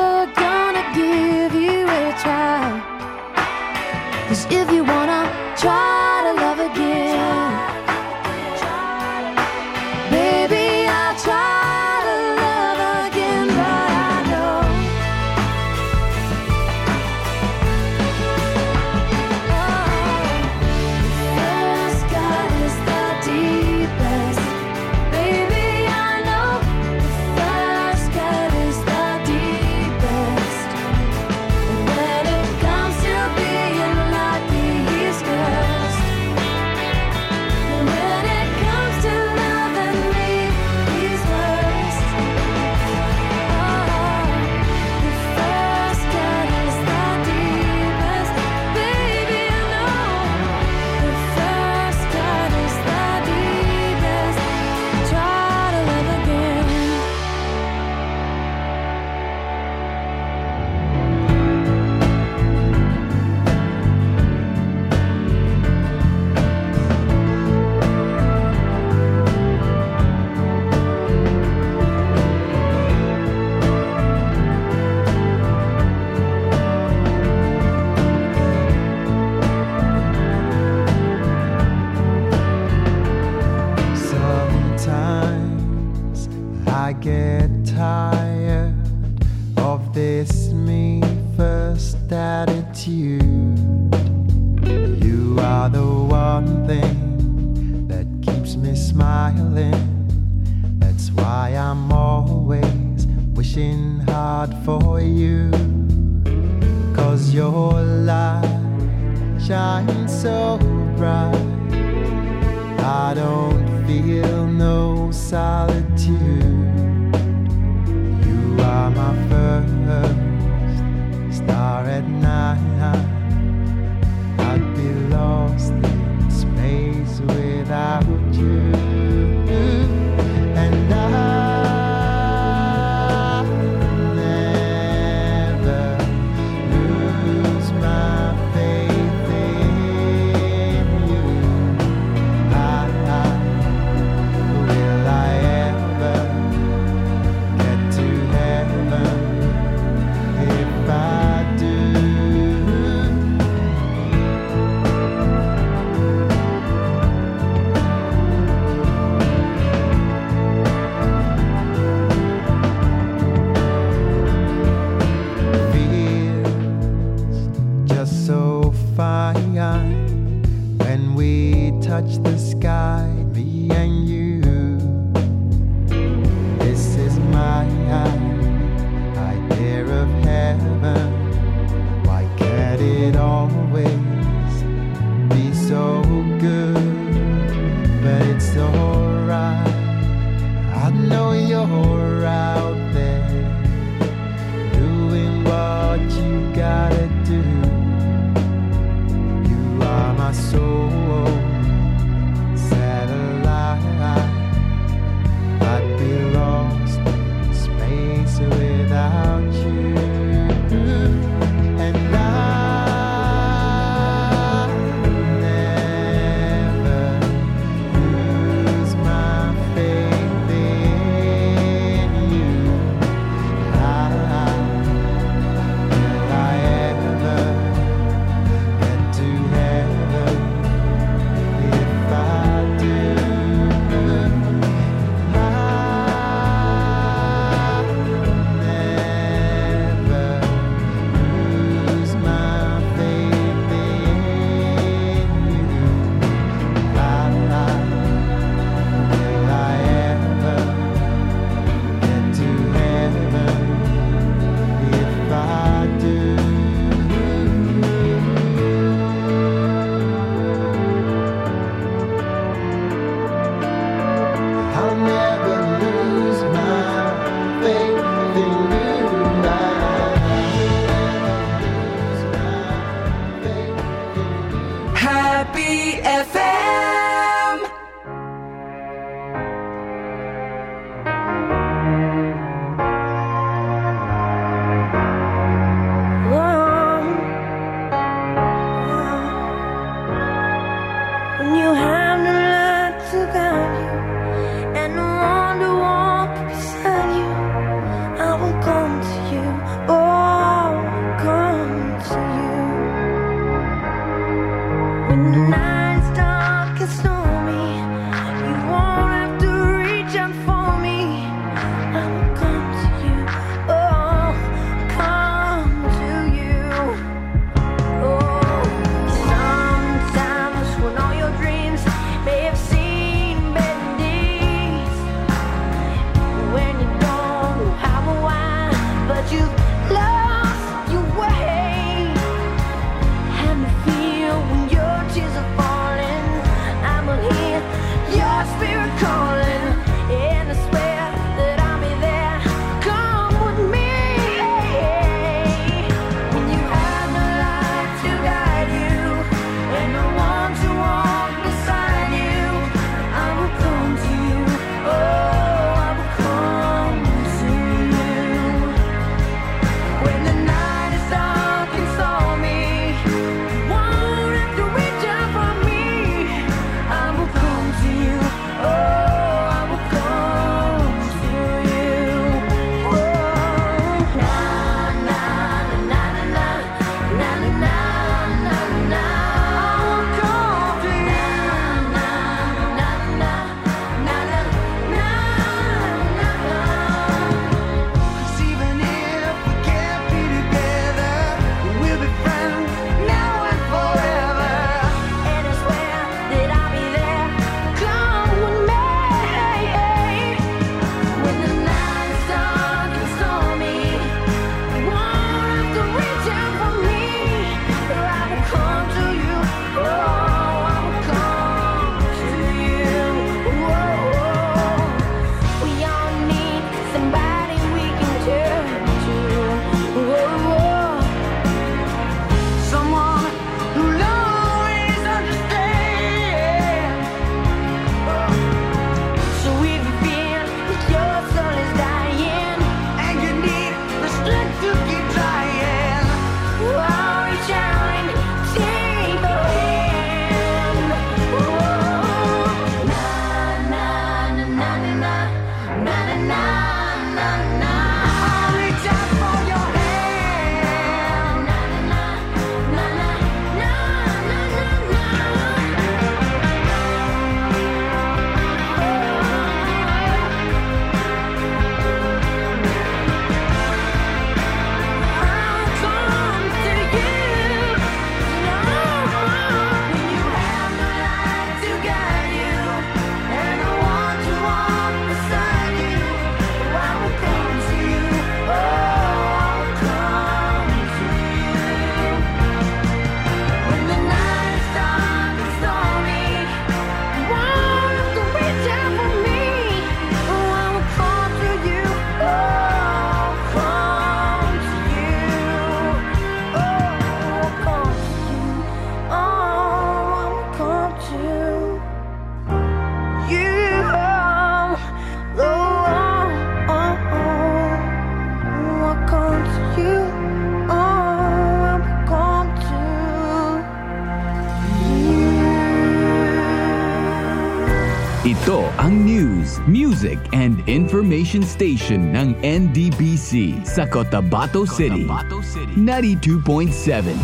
Speaker 5: news, music, and information station ng NDBC sa Cotabato City. Cotabato City. 92.7.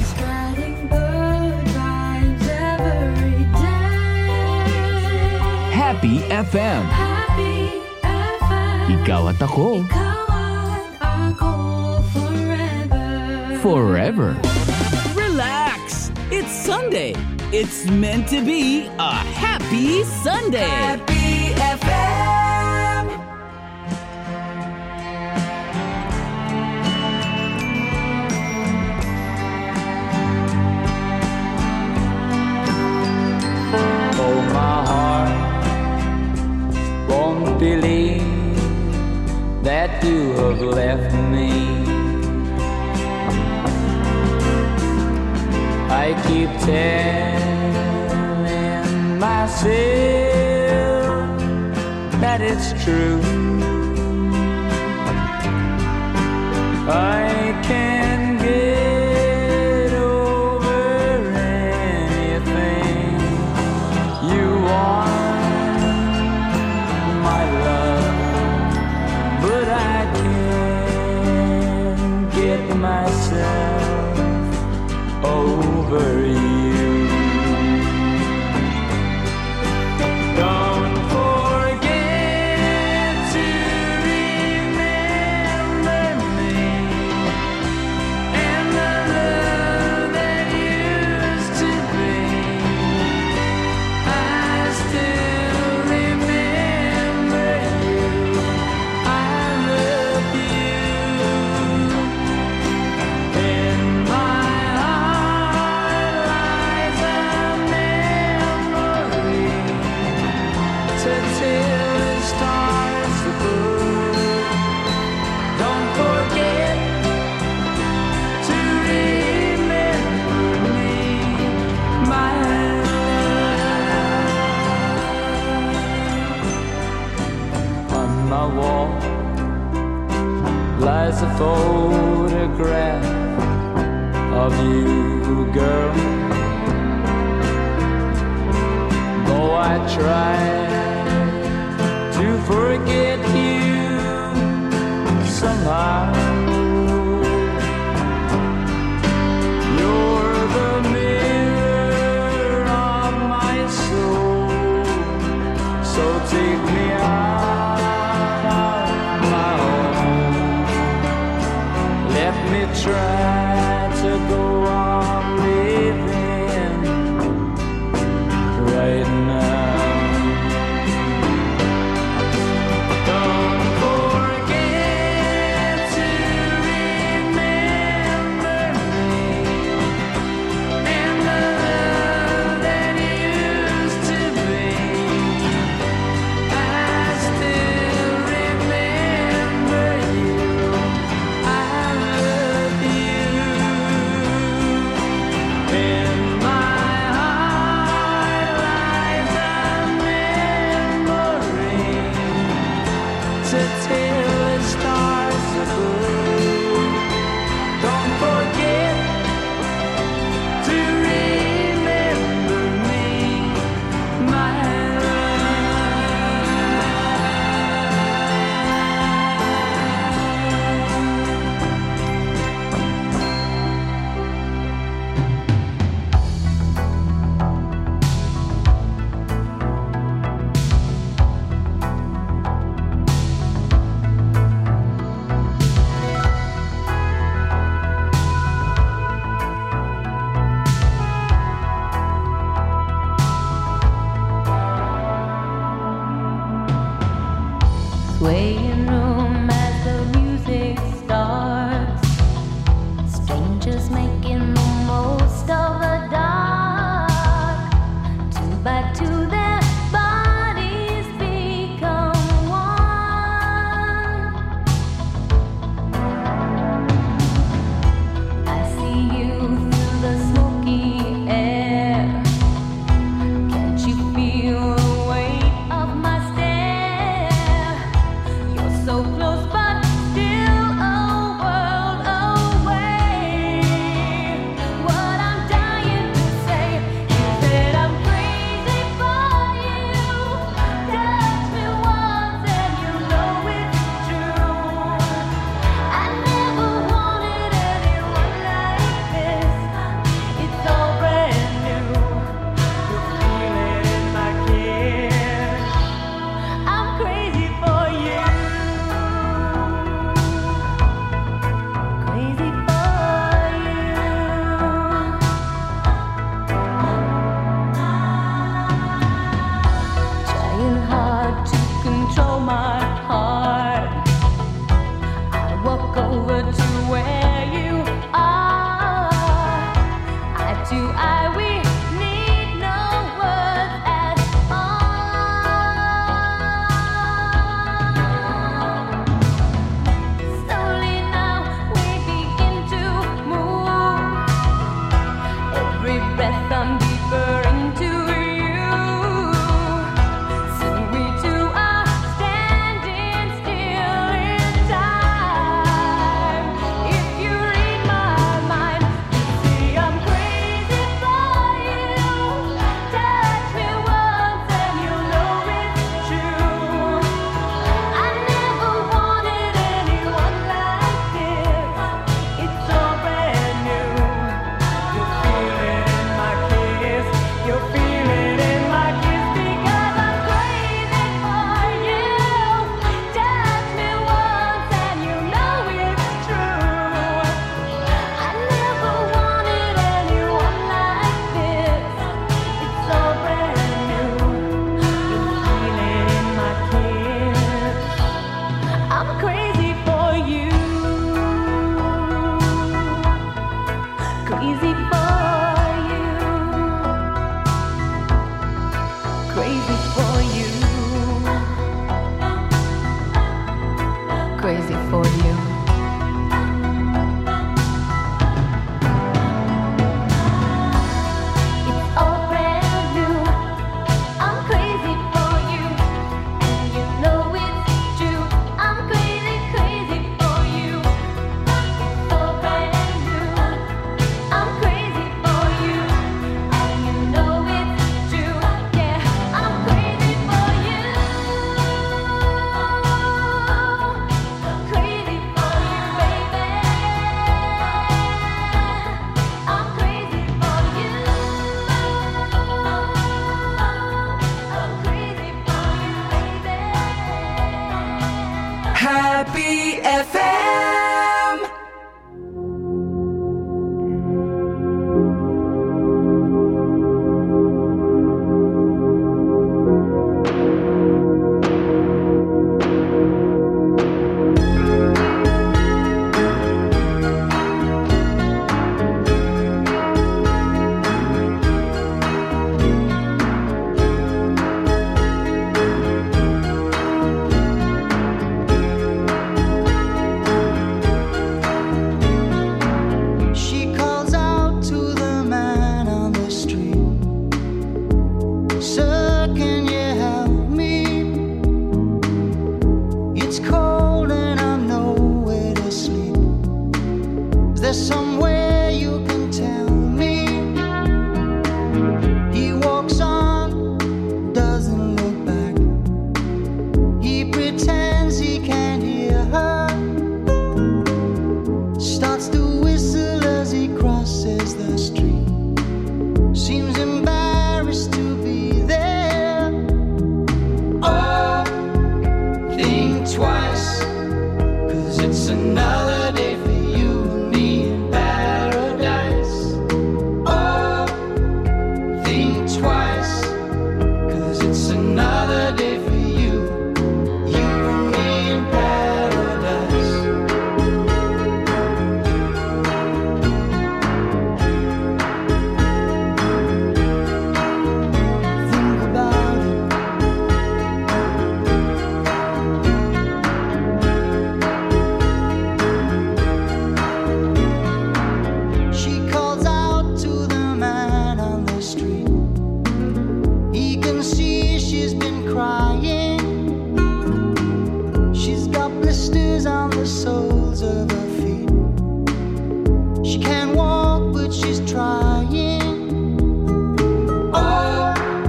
Speaker 5: Happy FM. Happy FM. Ikaw at ako. Ikaw at ako forever. Forever.
Speaker 4: Relax. It's Sunday. It's meant to be a happy Sunday. Happy
Speaker 19: left